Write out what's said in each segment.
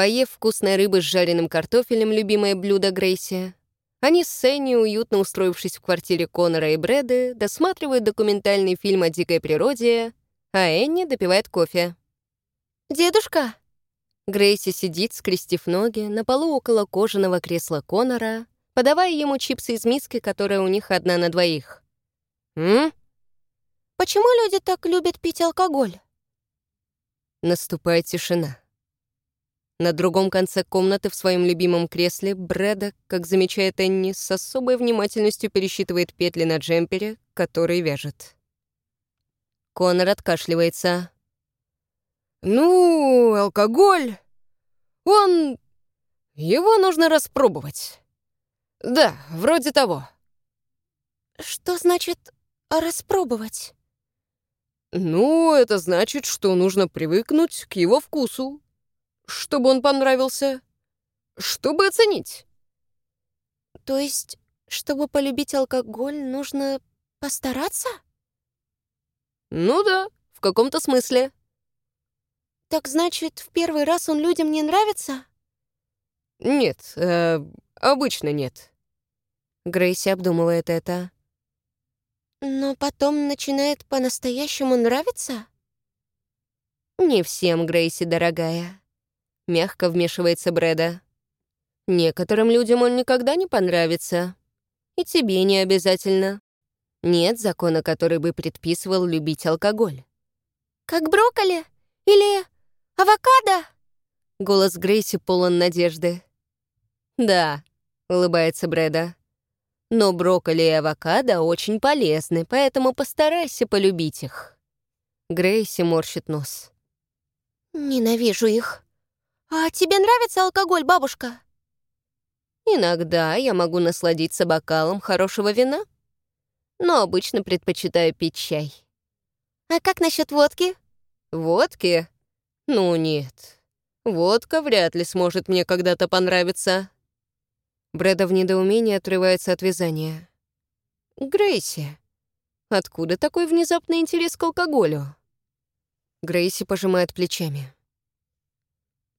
Поев вкусной рыбы с жареным картофелем, любимое блюдо Грейси, они с Сенни, уютно устроившись в квартире Конора и Брэда, досматривают документальный фильм о дикой природе, а Энни допивает кофе. «Дедушка!» Грейси сидит, скрестив ноги, на полу около кожаного кресла Конора, подавая ему чипсы из миски, которая у них одна на двоих. «М?» «Почему люди так любят пить алкоголь?» Наступает тишина. На другом конце комнаты в своем любимом кресле Брэда, как замечает Энни, с особой внимательностью пересчитывает петли на джемпере, который вяжет. Конор откашливается. «Ну, алкоголь, он... Его нужно распробовать. Да, вроде того». «Что значит «распробовать»?» «Ну, это значит, что нужно привыкнуть к его вкусу, чтобы он понравился, чтобы оценить». «То есть, чтобы полюбить алкоголь, нужно постараться?» «Ну да, в каком-то смысле». «Так значит, в первый раз он людям не нравится?» «Нет, э, обычно нет». Грейси обдумывает это. «Но потом начинает по-настоящему нравиться?» «Не всем, Грейси, дорогая», — мягко вмешивается Брэда. «Некоторым людям он никогда не понравится. И тебе не обязательно. Нет закона, который бы предписывал любить алкоголь». «Как брокколи? Или авокадо?» Голос Грейси полон надежды. «Да», — улыбается Брэда. «Но брокколи и авокадо очень полезны, поэтому постарайся полюбить их». Грейси морщит нос. «Ненавижу их. А тебе нравится алкоголь, бабушка?» «Иногда я могу насладиться бокалом хорошего вина, но обычно предпочитаю пить чай». «А как насчет водки?» «Водки? Ну нет. Водка вряд ли сможет мне когда-то понравиться». Брэда в недоумении отрывается от вязания. «Грейси, откуда такой внезапный интерес к алкоголю?» Грейси пожимает плечами.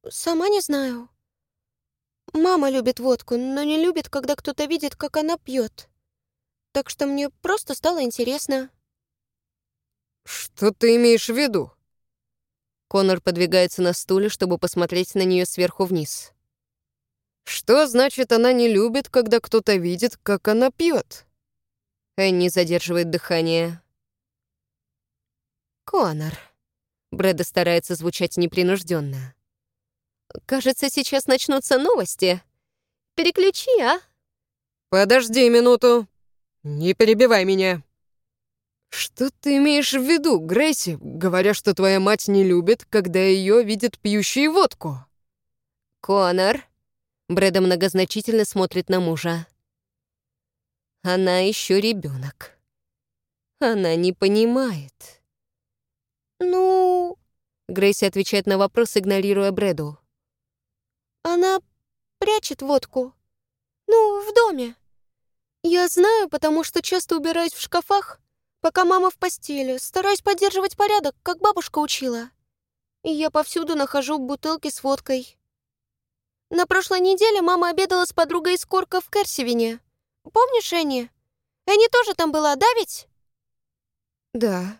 «Сама не знаю. Мама любит водку, но не любит, когда кто-то видит, как она пьет. Так что мне просто стало интересно». «Что ты имеешь в виду?» Конор подвигается на стуле, чтобы посмотреть на нее сверху вниз. Что значит, она не любит, когда кто-то видит, как она пьет? Энни задерживает дыхание. Конор. Брэда старается звучать непринужденно. Кажется, сейчас начнутся новости. Переключи, а? Подожди минуту. Не перебивай меня. Что ты имеешь в виду, Грейси, говоря, что твоя мать не любит, когда ее видят пьющей водку? Конор, Брэда многозначительно смотрит на мужа. Она еще ребенок. Она не понимает. «Ну...» Грейси отвечает на вопрос, игнорируя Брэду. «Она прячет водку. Ну, в доме. Я знаю, потому что часто убираюсь в шкафах, пока мама в постели, стараюсь поддерживать порядок, как бабушка учила. И я повсюду нахожу бутылки с водкой. На прошлой неделе мама обедала с подругой из Корка в Керсивине. Помнишь, Энни? Энни тоже там была, да ведь? Да.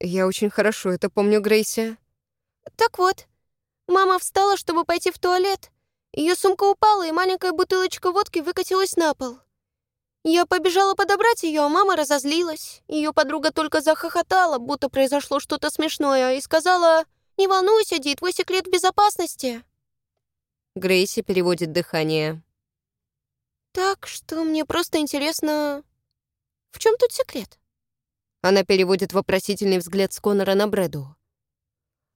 Я очень хорошо это помню, Грейси. Так вот, мама встала, чтобы пойти в туалет. Ее сумка упала, и маленькая бутылочка водки выкатилась на пол. Я побежала подобрать ее, а мама разозлилась. Ее подруга только захохотала, будто произошло что-то смешное, и сказала, «Не волнуйся, Ди, твой секрет в безопасности». Грейси переводит дыхание. «Так что мне просто интересно, в чем тут секрет?» Она переводит вопросительный взгляд с Конора на Брэду.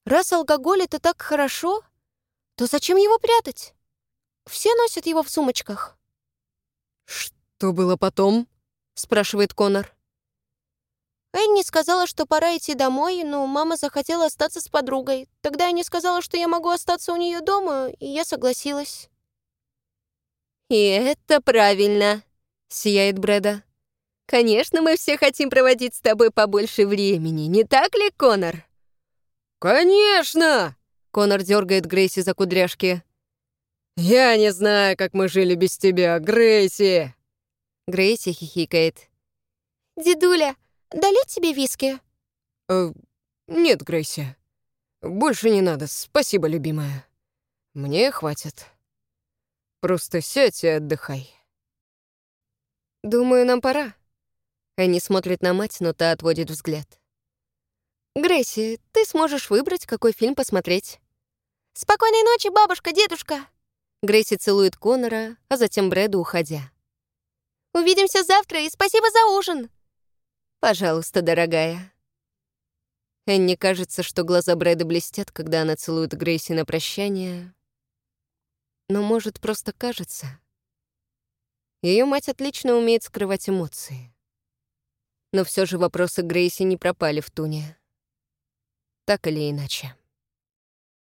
«Раз алкоголь — это так хорошо, то зачем его прятать? Все носят его в сумочках». «Что было потом?» — спрашивает Конор. Энни сказала, что пора идти домой, но мама захотела остаться с подругой. Тогда Энни сказала, что я могу остаться у нее дома, и я согласилась. «И это правильно», — сияет Брэда. «Конечно, мы все хотим проводить с тобой побольше времени, не так ли, Конор?» «Конечно!» — Конор дергает Грейси за кудряшки. «Я не знаю, как мы жили без тебя, Грейси!» Грейси хихикает. «Дедуля, долить тебе виски?» э, «Нет, Грейси. Больше не надо, спасибо, любимая. Мне хватит. Просто сядь и отдыхай». «Думаю, нам пора». Энни смотрит на мать, но та отводит взгляд. «Грейси, ты сможешь выбрать, какой фильм посмотреть». «Спокойной ночи, бабушка, дедушка!» Грейси целует Конора, а затем Брэду, уходя. «Увидимся завтра и спасибо за ужин!» «Пожалуйста, дорогая». Энни кажется, что глаза Брэда блестят, когда она целует Грейси на прощание. Но, может, просто кажется. Ее мать отлично умеет скрывать эмоции. Но все же вопросы Грейси не пропали в туне. Так или иначе.